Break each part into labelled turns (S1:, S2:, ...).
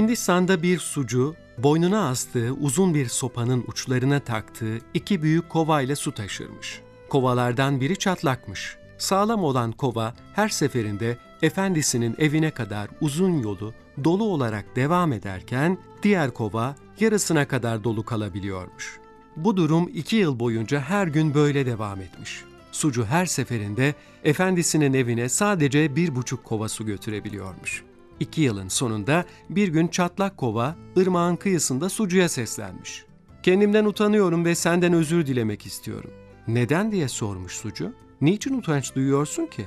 S1: Hindistan'da bir sucu, boynuna astığı uzun bir sopanın uçlarına taktığı iki büyük kova ile su taşırmış. Kovalardan biri çatlakmış. Sağlam olan kova her seferinde efendisinin evine kadar uzun yolu dolu olarak devam ederken diğer kova yarısına kadar dolu kalabiliyormuş. Bu durum iki yıl boyunca her gün böyle devam etmiş. Sucu her seferinde efendisinin evine sadece bir buçuk kova su götürebiliyormuş. İki yılın sonunda bir gün çatlak kova ırmağın kıyısında sucuya seslenmiş. Kendimden utanıyorum ve senden özür dilemek istiyorum. Neden diye sormuş sucu. Niçin utanç duyuyorsun ki?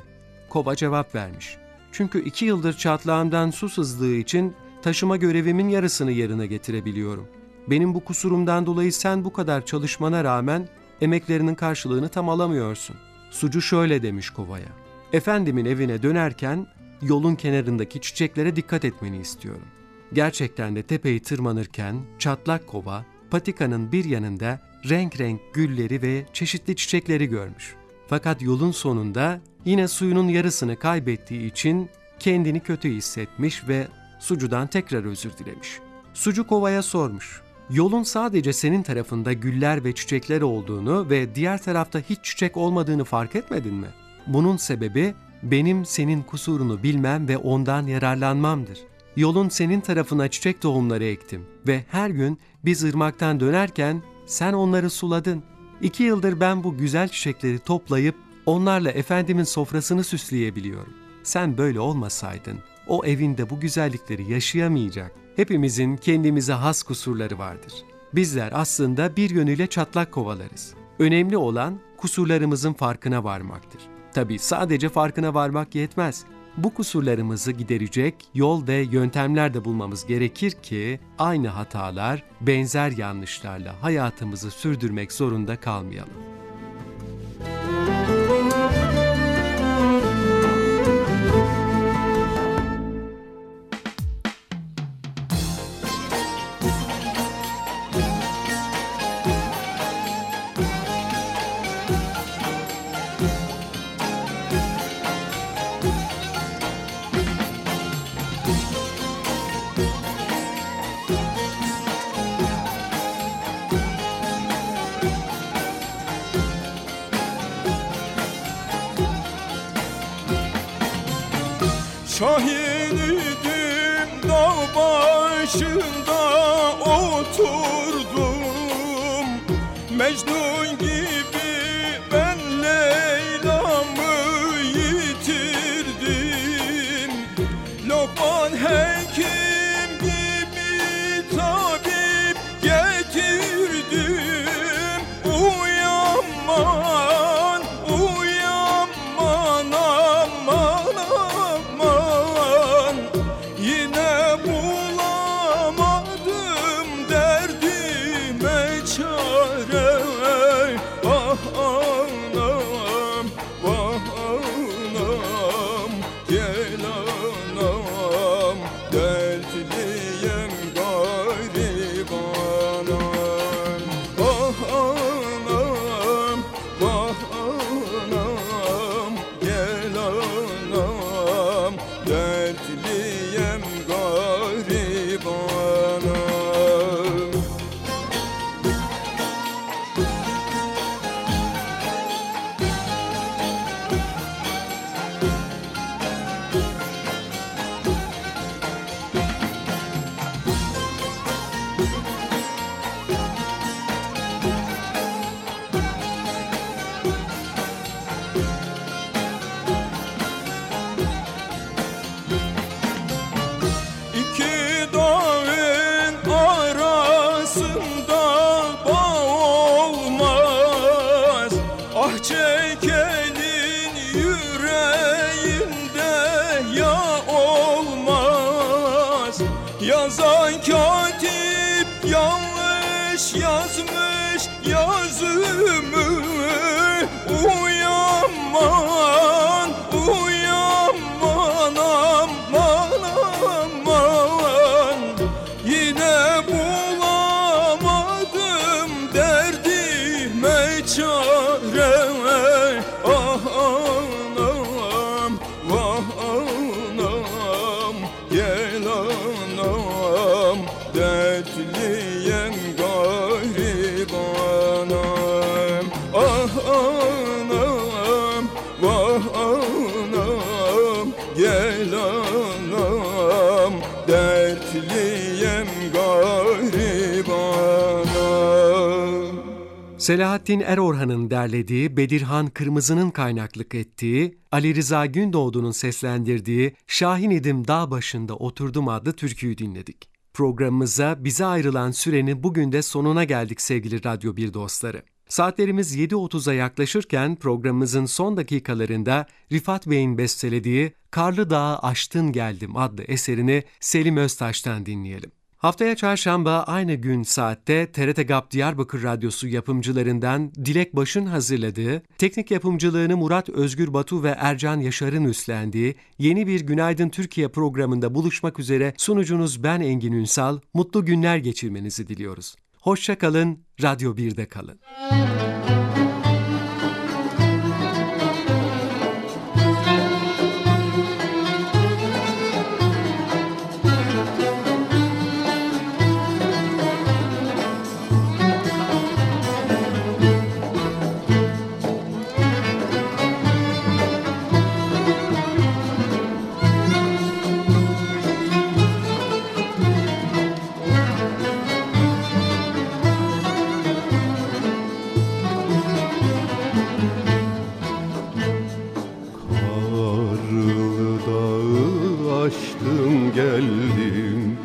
S1: Kova cevap vermiş. Çünkü iki yıldır çatlağımdan su sızdığı için taşıma görevimin yarısını yerine getirebiliyorum. Benim bu kusurumdan dolayı sen bu kadar çalışmana rağmen emeklerinin karşılığını tam alamıyorsun. Sucu şöyle demiş kovaya. Efendimin evine dönerken yolun kenarındaki çiçeklere dikkat etmeni istiyorum. Gerçekten de tepeyi tırmanırken çatlak kova patikanın bir yanında renk renk gülleri ve çeşitli çiçekleri görmüş. Fakat yolun sonunda yine suyunun yarısını kaybettiği için kendini kötü hissetmiş ve sucudan tekrar özür dilemiş. Sucu kovaya sormuş. Yolun sadece senin tarafında güller ve çiçekler olduğunu ve diğer tarafta hiç çiçek olmadığını fark etmedin mi? Bunun sebebi benim senin kusurunu bilmem ve ondan yararlanmamdır. Yolun senin tarafına çiçek tohumları ektim ve her gün biz ırmaktan dönerken sen onları suladın. İki yıldır ben bu güzel çiçekleri toplayıp onlarla efendimin sofrasını süsleyebiliyorum. Sen böyle olmasaydın o evinde bu güzellikleri yaşayamayacak. Hepimizin kendimize has kusurları vardır. Bizler aslında bir yönüyle çatlak kovalarız. Önemli olan kusurlarımızın farkına varmaktır. Tabi sadece farkına varmak yetmez. Bu kusurlarımızı giderecek yol ve yöntemler de bulmamız gerekir ki aynı hatalar, benzer yanlışlarla hayatımızı sürdürmek zorunda kalmayalım.
S2: Şahidim dağ başında arasında bağ olmaz Ah çekenin yüreğinde ya olmaz. Yazan katip yanlış yazmış yazımı Uyanman, uyanman
S3: love.
S1: Selahattin Erorhan'ın derlediği, Bedirhan Kırmızı'nın kaynaklık ettiği, Ali Rıza Gündoğdu'nun seslendirdiği Şahin idim dağ başında oturdum adlı türküyü dinledik. Programımıza bize ayrılan sürenin bugün de sonuna geldik sevgili Radyo 1 dostları. Saatlerimiz 7.30'a yaklaşırken programımızın son dakikalarında Rifat Bey'in bestelediği Karlı Dağı Aştın Geldim adlı eserini Selim Öztaş'tan dinleyelim. Haftaya çarşamba aynı gün saatte TRT GAP Diyarbakır Radyosu yapımcılarından Dilek Baş'ın hazırladığı, teknik yapımcılığını Murat Özgür Batu ve Ercan Yaşar'ın üstlendiği yeni bir Günaydın Türkiye programında buluşmak üzere sunucunuz ben Engin Ünsal, mutlu günler geçirmenizi diliyoruz. Hoşçakalın, Radyo 1'de kalın.
S2: Karlı geldim.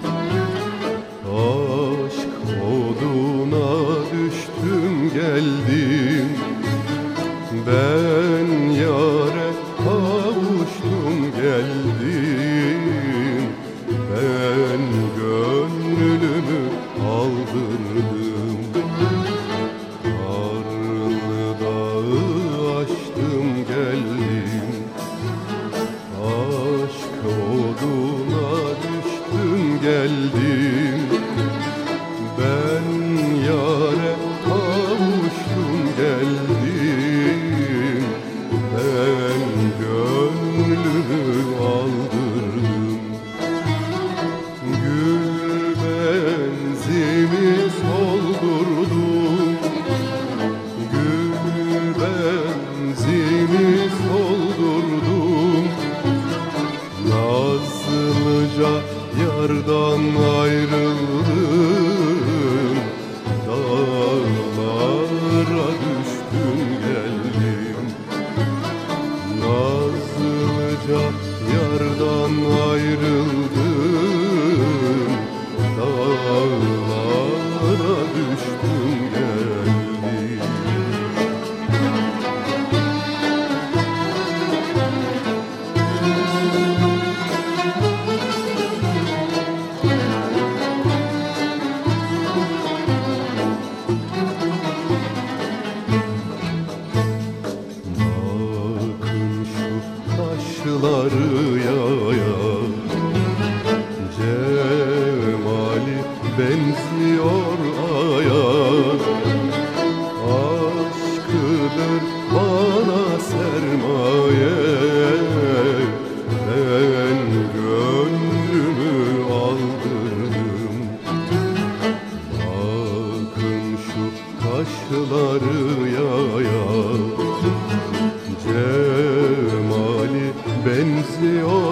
S2: Aşk oduna düştüm geldim. Ben kaşları yaya Cemali benziyor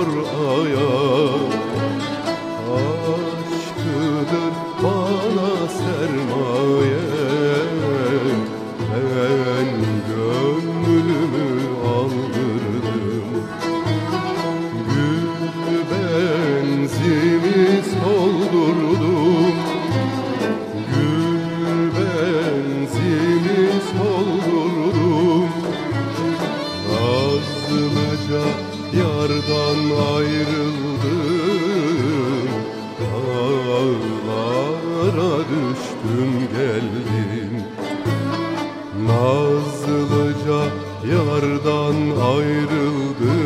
S2: Dağlara düştüm geldim. Nazlıca yardan ayrıldım